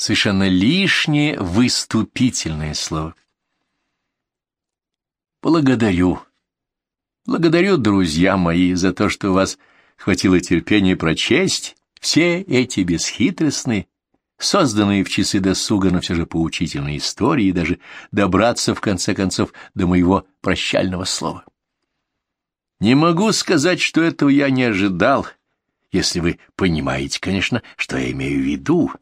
совершенно лишнее выступительное слово. Благодарю. Благодарю, друзья мои, за то, что у вас хватило терпения прочесть все эти бесхитростные, созданные в часы досуга, но все же поучительные истории, и даже добраться, в конце концов, до моего прощального слова. Не могу сказать, что этого я не ожидал, если вы понимаете, конечно, что я имею в виду,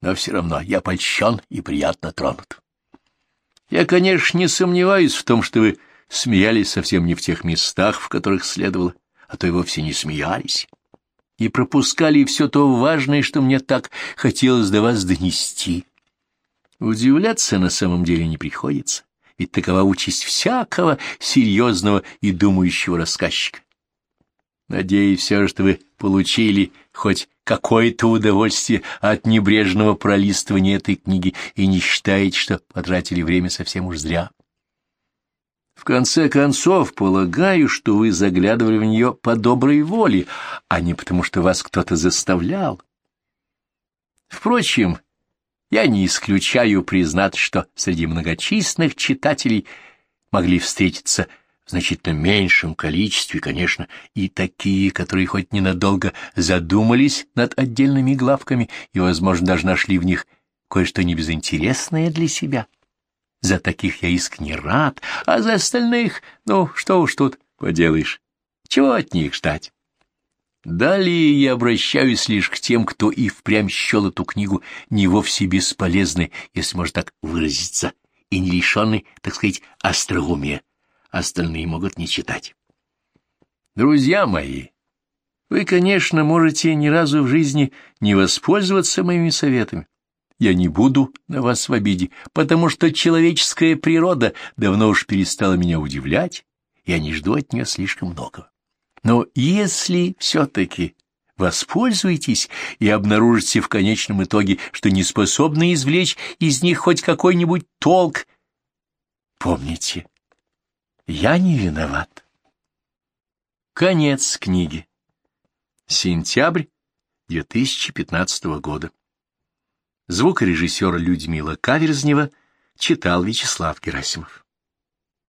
но все равно я польщен и приятно тронут. Я, конечно, не сомневаюсь в том, что вы смеялись совсем не в тех местах, в которых следовало, а то и вовсе не смеялись, и пропускали все то важное, что мне так хотелось до вас донести. Удивляться на самом деле не приходится, ведь такова участь всякого серьезного и думающего рассказчика. Надеюсь все, что вы получили хоть какое-то удовольствие от небрежного пролистывания этой книги и не считаете, что потратили время совсем уж зря. В конце концов, полагаю, что вы заглядывали в нее по доброй воле, а не потому, что вас кто-то заставлял. Впрочем, я не исключаю признать, что среди многочисленных читателей могли встретиться значительно меньшем количестве, конечно, и такие, которые хоть ненадолго задумались над отдельными главками и, возможно, даже нашли в них кое-что небезынтересное для себя. За таких я искренне рад, а за остальных, ну, что уж тут поделаешь. Чего от них ждать? Далее я обращаюсь лишь к тем, кто и впрямь счел эту книгу не вовсе бесполезной, если можно так выразиться, и не лишенной, так сказать, остроумия. Остальные могут не читать. Друзья мои, вы, конечно, можете ни разу в жизни не воспользоваться моими советами, я не буду на вас в обиде, потому что человеческая природа давно уж перестала меня удивлять, я не жду от нее слишком многого. Но если все-таки воспользуетесь и обнаружите в конечном итоге, что не способны извлечь из них хоть какой-нибудь толк, помните, я не виноват. Конец книги. Сентябрь 2015 года. Звукорежиссер Людмила Каверзнева читал Вячеслав Герасимов.